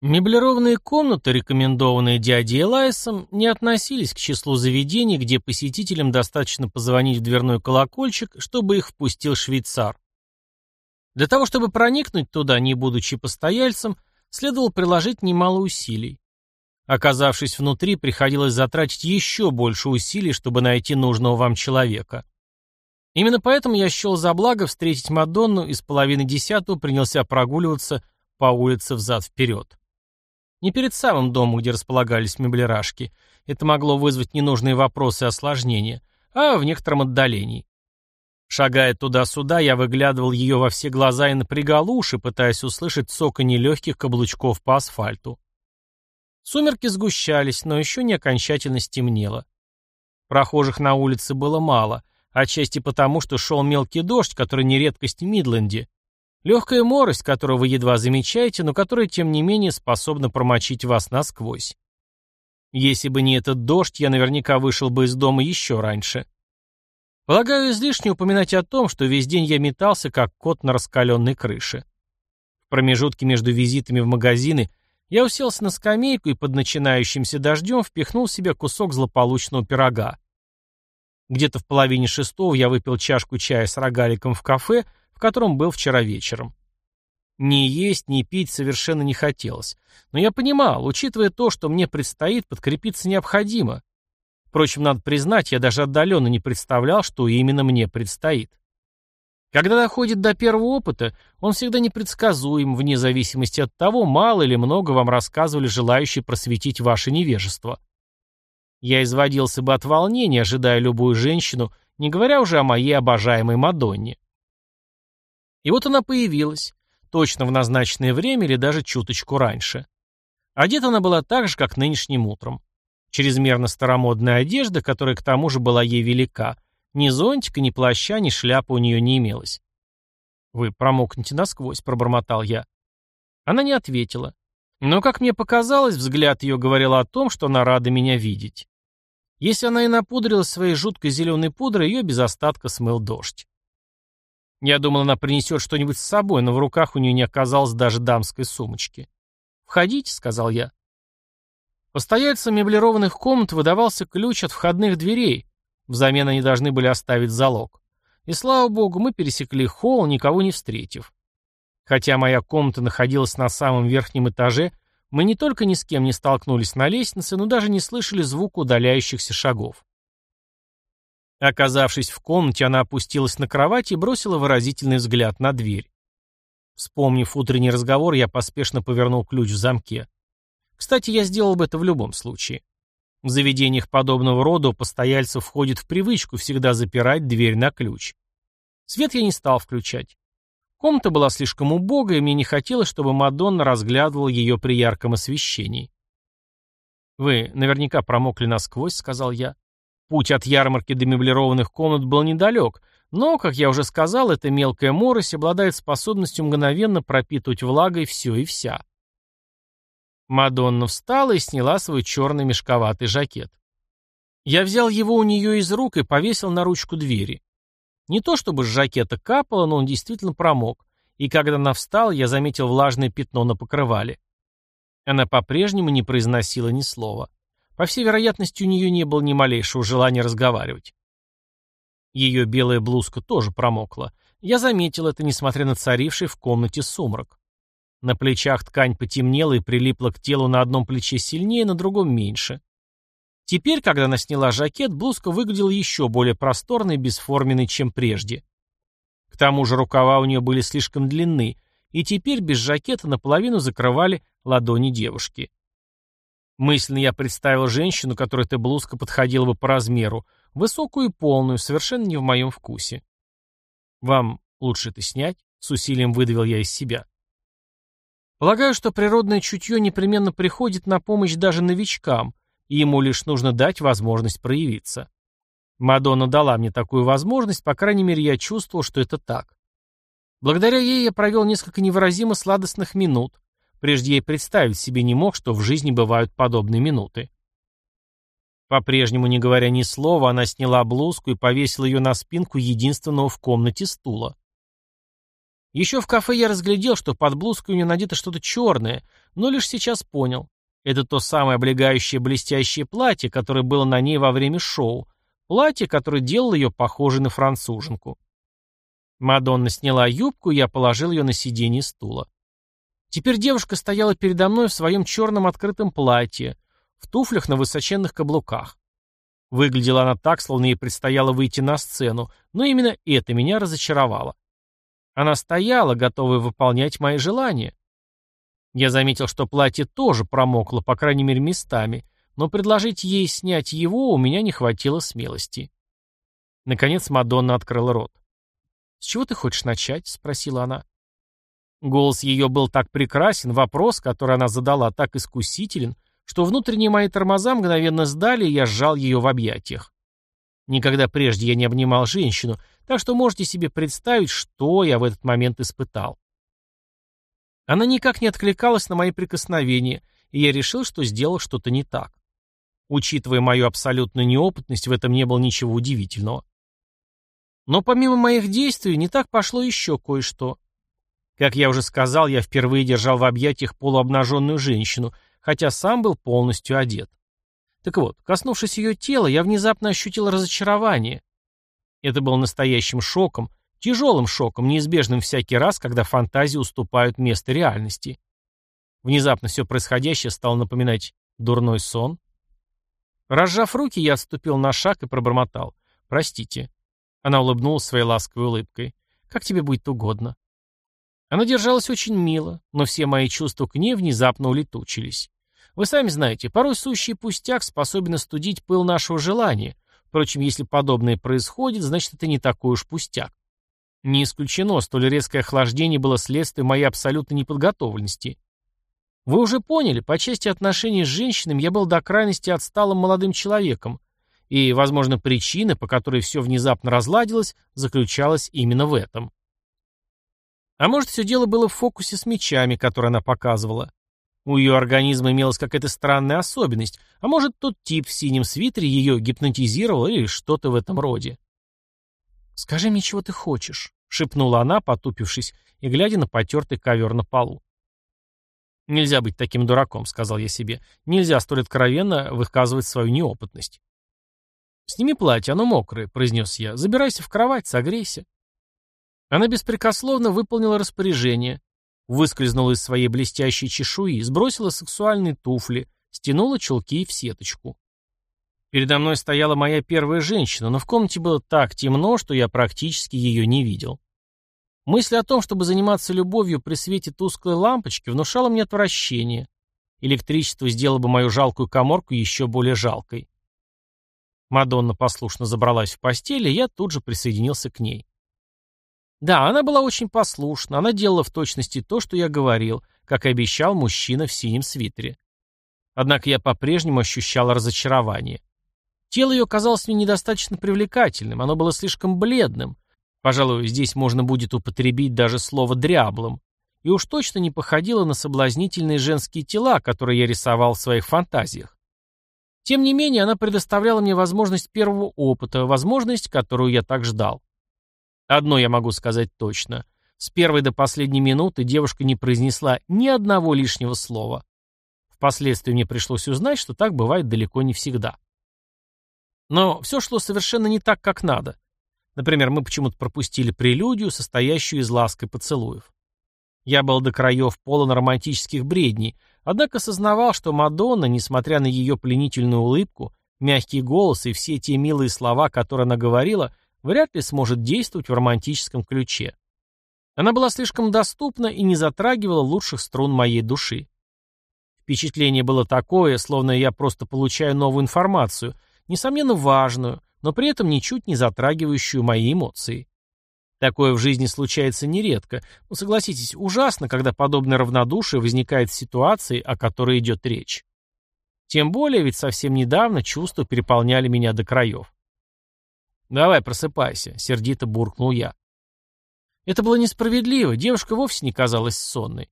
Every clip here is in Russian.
Меблированные комнаты, рекомендованные дядей Элайсом, не относились к числу заведений, где посетителям достаточно позвонить в дверной колокольчик, чтобы их впустил швейцар. Для того, чтобы проникнуть туда, не будучи постояльцем, следовало приложить немало усилий. Оказавшись внутри, приходилось затратить еще больше усилий, чтобы найти нужного вам человека. Именно поэтому я счел за благо встретить Мадонну и с половины десятого принялся прогуливаться по улице взад-вперед. Не перед самым домом, где располагались меблерашки. Это могло вызвать ненужные вопросы и осложнения, а в некотором отдалении. Шагая туда-сюда, я выглядывал ее во все глаза и напрягал уши, пытаясь услышать цоканье легких каблучков по асфальту. Сумерки сгущались, но еще не окончательно стемнело. Прохожих на улице было мало, отчасти потому, что шел мелкий дождь, который не редкость в Мидленде, Легкая морость, которую вы едва замечаете, но которая, тем не менее, способна промочить вас насквозь. Если бы не этот дождь, я наверняка вышел бы из дома еще раньше. Полагаю, излишне упоминать о том, что весь день я метался, как кот на раскаленной крыше. В промежутке между визитами в магазины я уселся на скамейку и под начинающимся дождем впихнул в себя кусок злополучного пирога. Где-то в половине шестого я выпил чашку чая с рогаликом в кафе, в котором был вчера вечером. Ни есть, ни пить совершенно не хотелось. Но я понимал, учитывая то, что мне предстоит, подкрепиться необходимо. Впрочем, надо признать, я даже отдаленно не представлял, что именно мне предстоит. Когда доходит до первого опыта, он всегда непредсказуем, вне зависимости от того, мало или много вам рассказывали желающие просветить ваше невежество. Я изводился бы от волнения, ожидая любую женщину, не говоря уже о моей обожаемой Мадонне. И вот она появилась, точно в назначенное время или даже чуточку раньше. Одета она была так же, как нынешним утром. Чрезмерно старомодная одежда, которая к тому же была ей велика. Ни зонтика, ни плаща, ни шляпы у нее не имелось. «Вы промокнете насквозь», — пробормотал я. Она не ответила. Но, как мне показалось, взгляд ее говорил о том, что она рада меня видеть. Если она и напудрилась своей жуткой зеленой пудрой, ее без остатка смыл дождь. Я думал, она принесет что-нибудь с собой, но в руках у нее не оказалось даже дамской сумочки. «Входите», — сказал я. Постояльцам меблированных комнат выдавался ключ от входных дверей. Взамен они должны были оставить залог. И слава богу, мы пересекли холл, никого не встретив. Хотя моя комната находилась на самом верхнем этаже, мы не только ни с кем не столкнулись на лестнице, но даже не слышали звука удаляющихся шагов. Оказавшись в комнате, она опустилась на кровать и бросила выразительный взгляд на дверь. Вспомнив утренний разговор, я поспешно повернул ключ в замке. Кстати, я сделал бы это в любом случае. В заведениях подобного рода у постояльцев входит в привычку всегда запирать дверь на ключ. Свет я не стал включать. Комната была слишком убогая, и мне не хотелось, чтобы Мадонна разглядывала ее при ярком освещении. «Вы наверняка промокли насквозь», — сказал я. Путь от ярмарки до меблированных комнат был недалек, но, как я уже сказал, эта мелкая морось обладает способностью мгновенно пропитывать влагой все и вся. Мадонна встала и сняла свой черный мешковатый жакет. Я взял его у нее из рук и повесил на ручку двери. Не то чтобы с жакета капало, но он действительно промок, и когда она встала, я заметил влажное пятно на покрывале. Она по-прежнему не произносила ни слова. По всей вероятности, у нее не было ни малейшего желания разговаривать. Ее белая блузка тоже промокла. Я заметил это, несмотря на царивший в комнате сумрак. На плечах ткань потемнела и прилипла к телу на одном плече сильнее, на другом меньше. Теперь, когда она сняла жакет, блузка выглядела еще более просторной и бесформенной, чем прежде. К тому же рукава у нее были слишком длинны, и теперь без жакета наполовину закрывали ладони девушки. Мысленно я представил женщину, которой эта блузка подходила бы по размеру, высокую и полную, совершенно не в моем вкусе. «Вам лучше это снять?» — с усилием выдавил я из себя. Полагаю, что природное чутье непременно приходит на помощь даже новичкам, и ему лишь нужно дать возможность проявиться. Мадонна дала мне такую возможность, по крайней мере, я чувствовал, что это так. Благодаря ей я провел несколько невыразимо сладостных минут, Прежде ей представить себе не мог, что в жизни бывают подобные минуты. По-прежнему, не говоря ни слова, она сняла блузку и повесила ее на спинку единственного в комнате стула. Еще в кафе я разглядел, что под блузкой у нее надето что-то черное, но лишь сейчас понял. Это то самое облегающее блестящее платье, которое было на ней во время шоу, платье, которое делало ее похожей на француженку. Мадонна сняла юбку, и я положил ее на сиденье стула. Теперь девушка стояла передо мной в своем черном открытом платье, в туфлях на высоченных каблуках. Выглядела она так, словно ей предстояло выйти на сцену, но именно это меня разочаровало. Она стояла, готовая выполнять мои желания. Я заметил, что платье тоже промокло, по крайней мере, местами, но предложить ей снять его у меня не хватило смелости. Наконец Мадонна открыла рот. «С чего ты хочешь начать?» — спросила она. Голос ее был так прекрасен, вопрос, который она задала, так искусителен, что внутренние мои тормоза мгновенно сдали, и я сжал ее в объятиях. Никогда прежде я не обнимал женщину, так что можете себе представить, что я в этот момент испытал. Она никак не откликалась на мои прикосновения, и я решил, что сделал что-то не так. Учитывая мою абсолютную неопытность, в этом не было ничего удивительного. Но помимо моих действий, не так пошло еще кое-что. Как я уже сказал, я впервые держал в объятиях полуобнаженную женщину, хотя сам был полностью одет. Так вот, коснувшись ее тела, я внезапно ощутил разочарование. Это был настоящим шоком, тяжелым шоком, неизбежным всякий раз, когда фантазии уступают место реальности. Внезапно все происходящее стало напоминать дурной сон. Разжав руки, я отступил на шаг и пробормотал. «Простите». Она улыбнулась своей ласковой улыбкой. «Как тебе будет угодно». Она держалась очень мило, но все мои чувства к ней внезапно улетучились. Вы сами знаете, порой сущий пустяк способен остудить пыл нашего желания. Впрочем, если подобное происходит, значит это не такой уж пустяк. Не исключено, столь резкое охлаждение было следствием моей абсолютной неподготовленности. Вы уже поняли, по части отношений с женщинами я был до крайности отсталым молодым человеком, и, возможно, причина, по которой все внезапно разладилось, заключалась именно в этом. А может, все дело было в фокусе с мечами, который она показывала. У ее организма имелась какая-то странная особенность, а может, тот тип в синем свитере ее гипнотизировал или что-то в этом роде. «Скажи мне, чего ты хочешь», — шепнула она, потупившись и глядя на потертый ковер на полу. «Нельзя быть таким дураком», — сказал я себе. «Нельзя столь откровенно выказывать свою неопытность». «Сними платье, оно мокрое», — произнес я. «Забирайся в кровать, согрейся». Она беспрекословно выполнила распоряжение, выскользнула из своей блестящей чешуи, сбросила сексуальные туфли, стянула чулки в сеточку. Передо мной стояла моя первая женщина, но в комнате было так темно, что я практически ее не видел. Мысль о том, чтобы заниматься любовью при свете тусклой лампочки, внушала мне отвращение. Электричество сделало бы мою жалкую коморку еще более жалкой. Мадонна послушно забралась в постель, и я тут же присоединился к ней. Да, она была очень послушна, она делала в точности то, что я говорил, как и обещал мужчина в синем свитере. Однако я по-прежнему ощущал разочарование. Тело ее казалось мне недостаточно привлекательным, оно было слишком бледным, Пожалуй, здесь можно будет употребить даже слово «дряблым». И уж точно не походило на соблазнительные женские тела, которые я рисовал в своих фантазиях. Тем не менее, она предоставляла мне возможность первого опыта, возможность, которую я так ждал. Одно я могу сказать точно. С первой до последней минуты девушка не произнесла ни одного лишнего слова. Впоследствии мне пришлось узнать, что так бывает далеко не всегда. Но все шло совершенно не так, как надо. Например, мы почему-то пропустили прелюдию, состоящую из ласк и поцелуев. Я был до краев полон романтических бредней, однако сознавал, что Мадонна, несмотря на ее пленительную улыбку, мягкий голос и все те милые слова, которые она говорила, вряд ли сможет действовать в романтическом ключе. Она была слишком доступна и не затрагивала лучших струн моей души. Впечатление было такое, словно я просто получаю новую информацию, несомненно важную, но при этом ничуть не затрагивающую мои эмоции. Такое в жизни случается нередко, но согласитесь, ужасно, когда подобное равнодушие возникает в ситуации, о которой идет речь. Тем более, ведь совсем недавно чувства переполняли меня до краев. «Давай, просыпайся», — сердито буркнул я. Это было несправедливо, девушка вовсе не казалась сонной.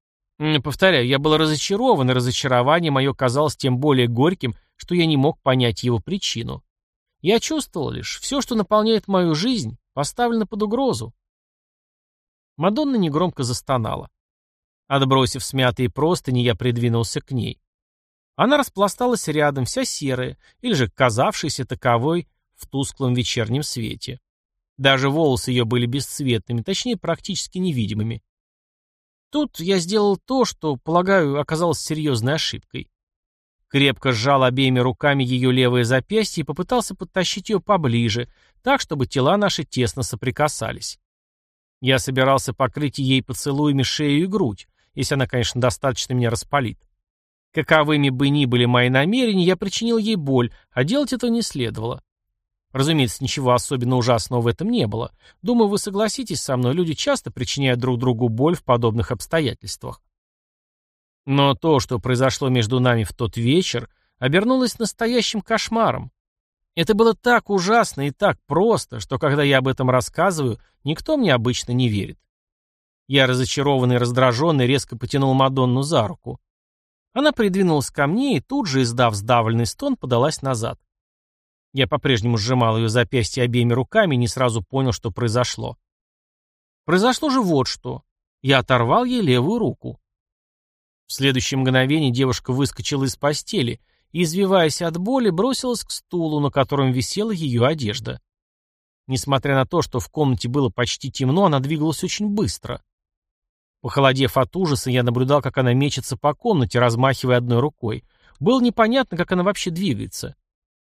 Повторяю, я был разочарован, и разочарование мое казалось тем более горьким, что я не мог понять его причину. Я чувствовал лишь, все, что наполняет мою жизнь, поставлено под угрозу. Мадонна негромко застонала. Отбросив смятые простыни, я придвинулся к ней. Она распласталась рядом, вся серая, или же казавшаяся таковой в тусклом вечернем свете. Даже волосы ее были бесцветными, точнее, практически невидимыми. Тут я сделал то, что, полагаю, оказалось серьезной ошибкой. Крепко сжал обеими руками ее левое запястье и попытался подтащить ее поближе, так, чтобы тела наши тесно соприкасались. Я собирался покрыть ей поцелуями шею и грудь, если она, конечно, достаточно меня распалит. Каковыми бы ни были мои намерения, я причинил ей боль, а делать этого не следовало. Разумеется, ничего особенно ужасного в этом не было. Думаю, вы согласитесь со мной, люди часто причиняют друг другу боль в подобных обстоятельствах. Но то, что произошло между нами в тот вечер, обернулось настоящим кошмаром. Это было так ужасно и так просто, что когда я об этом рассказываю, никто мне обычно не верит. Я разочарованный раздраженный резко потянул Мадонну за руку. Она придвинулась ко мне и тут же, издав сдавленный стон, подалась назад. Я по-прежнему сжимал ее запястье обеими руками и не сразу понял, что произошло. Произошло же вот что. Я оторвал ей левую руку. В следующее мгновение девушка выскочила из постели и, извиваясь от боли, бросилась к стулу, на котором висела ее одежда. Несмотря на то, что в комнате было почти темно, она двигалась очень быстро. Похолодев от ужаса, я наблюдал, как она мечется по комнате, размахивая одной рукой. Было непонятно, как она вообще двигается.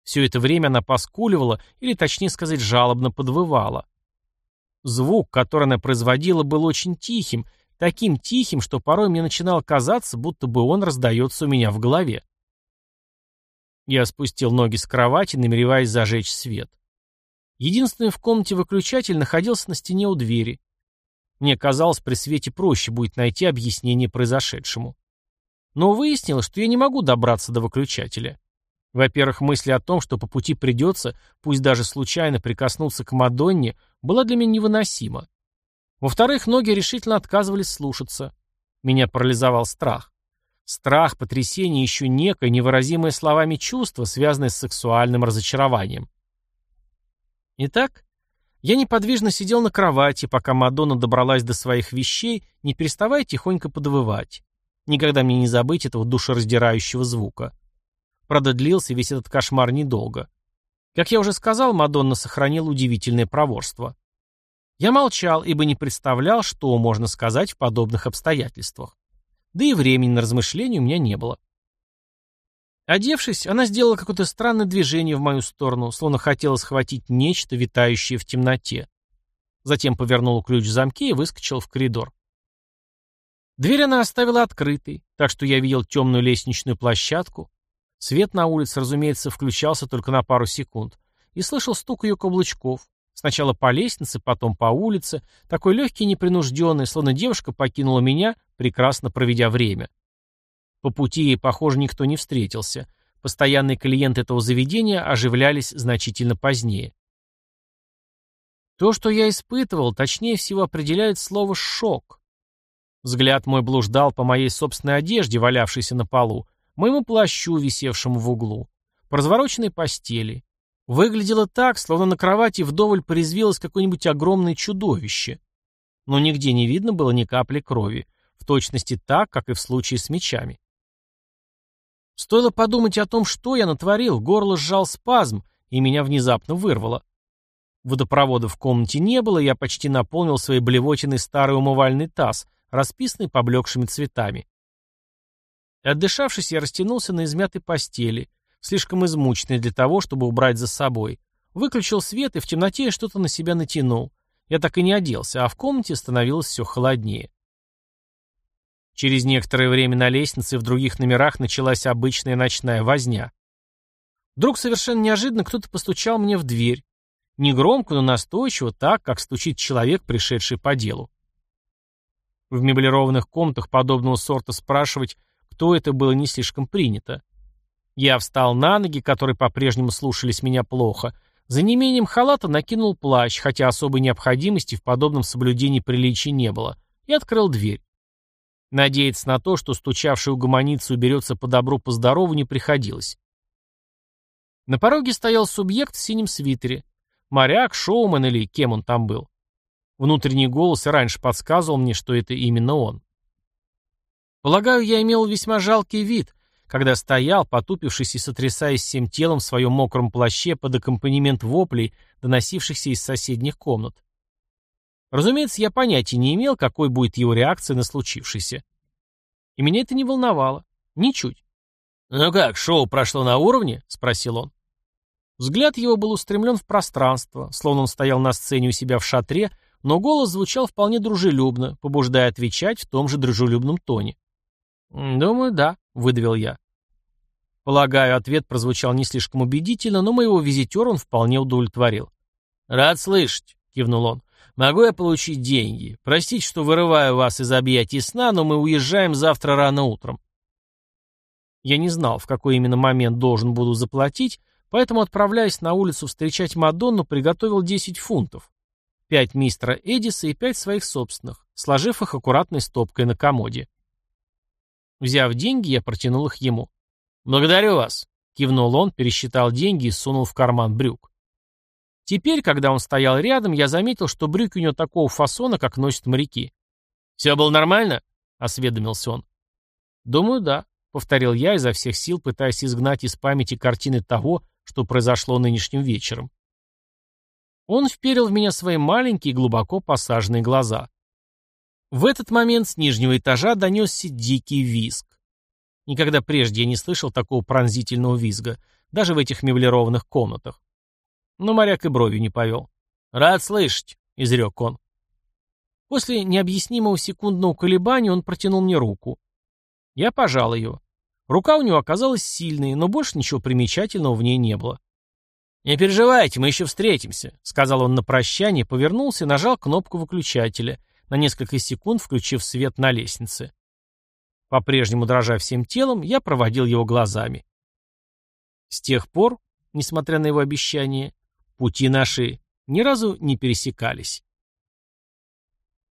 Все это время она поскуливала, или точнее сказать, жалобно подвывала. Звук, который она производила, был очень тихим, таким тихим, что порой мне начинало казаться, будто бы он раздается у меня в голове. Я спустил ноги с кровати, намереваясь зажечь свет. Единственный в комнате выключатель находился на стене у двери. Мне казалось, при свете проще будет найти объяснение произошедшему. Но выяснилось, что я не могу добраться до выключателя. Во-первых, мысль о том, что по пути придется, пусть даже случайно прикоснуться к Мадонне, была для меня невыносима. Во-вторых, ноги решительно отказывались слушаться. Меня парализовал страх. Страх, потрясение, еще некое, невыразимое словами чувство, связанное с сексуальным разочарованием. Итак, я неподвижно сидел на кровати, пока Мадонна добралась до своих вещей, не переставая тихонько подвывать. Никогда мне не забыть этого душераздирающего звука. Правда, длился весь этот кошмар недолго. Как я уже сказал, Мадонна сохранила удивительное проворство. Я молчал, ибо не представлял, что можно сказать в подобных обстоятельствах. Да и времени на размышления у меня не было. Одевшись, она сделала какое-то странное движение в мою сторону, словно хотела схватить нечто, витающее в темноте. Затем повернула ключ в замке и выскочила в коридор. Дверь она оставила открытой, так что я видел темную лестничную площадку, Свет на улице, разумеется, включался только на пару секунд. И слышал стук ее каблучков. Сначала по лестнице, потом по улице. Такой легкий и непринужденный, словно девушка покинула меня, прекрасно проведя время. По пути ей, похоже, никто не встретился. Постоянные клиенты этого заведения оживлялись значительно позднее. То, что я испытывал, точнее всего определяет слово «шок». Взгляд мой блуждал по моей собственной одежде, валявшейся на полу, моему плащу, висевшему в углу, по развороченной постели. Выглядело так, словно на кровати вдоволь порезвилось какое-нибудь огромное чудовище. Но нигде не видно было ни капли крови, в точности так, как и в случае с мечами. Стоило подумать о том, что я натворил, горло сжал спазм, и меня внезапно вырвало. Водопровода в комнате не было, я почти наполнил своей блевотиной старый умывальный таз, расписанный поблекшими цветами. Отдышавшись, я растянулся на измятой постели, слишком измученный для того, чтобы убрать за собой. Выключил свет и в темноте что-то на себя натянул. Я так и не оделся, а в комнате становилось все холоднее. Через некоторое время на лестнице и в других номерах началась обычная ночная возня. Вдруг совершенно неожиданно кто-то постучал мне в дверь. Негромко, но настойчиво, так, как стучит человек, пришедший по делу. В меблированных комнатах подобного сорта спрашивать кто это было не слишком принято. Я встал на ноги, которые по-прежнему слушались меня плохо. За неимением халата накинул плащ, хотя особой необходимости в подобном соблюдении приличий не было, и открыл дверь. Надеяться на то, что стучавший угомонится уберется по добру, по здорову, не приходилось. На пороге стоял субъект в синем свитере. Моряк, шоумен или кем он там был. Внутренний голос раньше подсказывал мне, что это именно он. Полагаю, я имел весьма жалкий вид, когда стоял, потупившись и сотрясаясь всем телом в своем мокром плаще под аккомпанемент воплей, доносившихся из соседних комнат. Разумеется, я понятия не имел, какой будет его реакция на случившееся. И меня это не волновало. Ничуть. «Ну как, шоу прошло на уровне?» — спросил он. Взгляд его был устремлен в пространство, словно он стоял на сцене у себя в шатре, но голос звучал вполне дружелюбно, побуждая отвечать в том же дружелюбном тоне. «Думаю, да», — выдавил я. Полагаю, ответ прозвучал не слишком убедительно, но моего визитера он вполне удовлетворил. «Рад слышать», — кивнул он. «Могу я получить деньги? Простите, что вырываю вас из объятий сна, но мы уезжаем завтра рано утром». Я не знал, в какой именно момент должен буду заплатить, поэтому, отправляясь на улицу встречать Мадонну, приготовил 10 фунтов. Пять мистера Эдиса и пять своих собственных, сложив их аккуратной стопкой на комоде. Взяв деньги, я протянул их ему. «Благодарю вас», — кивнул он, пересчитал деньги и сунул в карман брюк. Теперь, когда он стоял рядом, я заметил, что брюки у него такого фасона, как носят моряки. «Все было нормально?» — осведомился он. «Думаю, да», — повторил я изо всех сил, пытаясь изгнать из памяти картины того, что произошло нынешним вечером. Он вперил в меня свои маленькие, глубоко посаженные глаза. В этот момент с нижнего этажа донесся дикий визг. Никогда прежде я не слышал такого пронзительного визга, даже в этих меблированных комнатах. Но моряк и бровью не повел. «Рад слышать», — изрек он. После необъяснимого секундного колебания он протянул мне руку. Я пожал ее. Рука у него оказалась сильной, но больше ничего примечательного в ней не было. «Не переживайте, мы еще встретимся», — сказал он на прощание, повернулся и нажал кнопку выключателя, на несколько секунд включив свет на лестнице. По-прежнему дрожа всем телом, я проводил его глазами. С тех пор, несмотря на его обещание, пути наши ни разу не пересекались.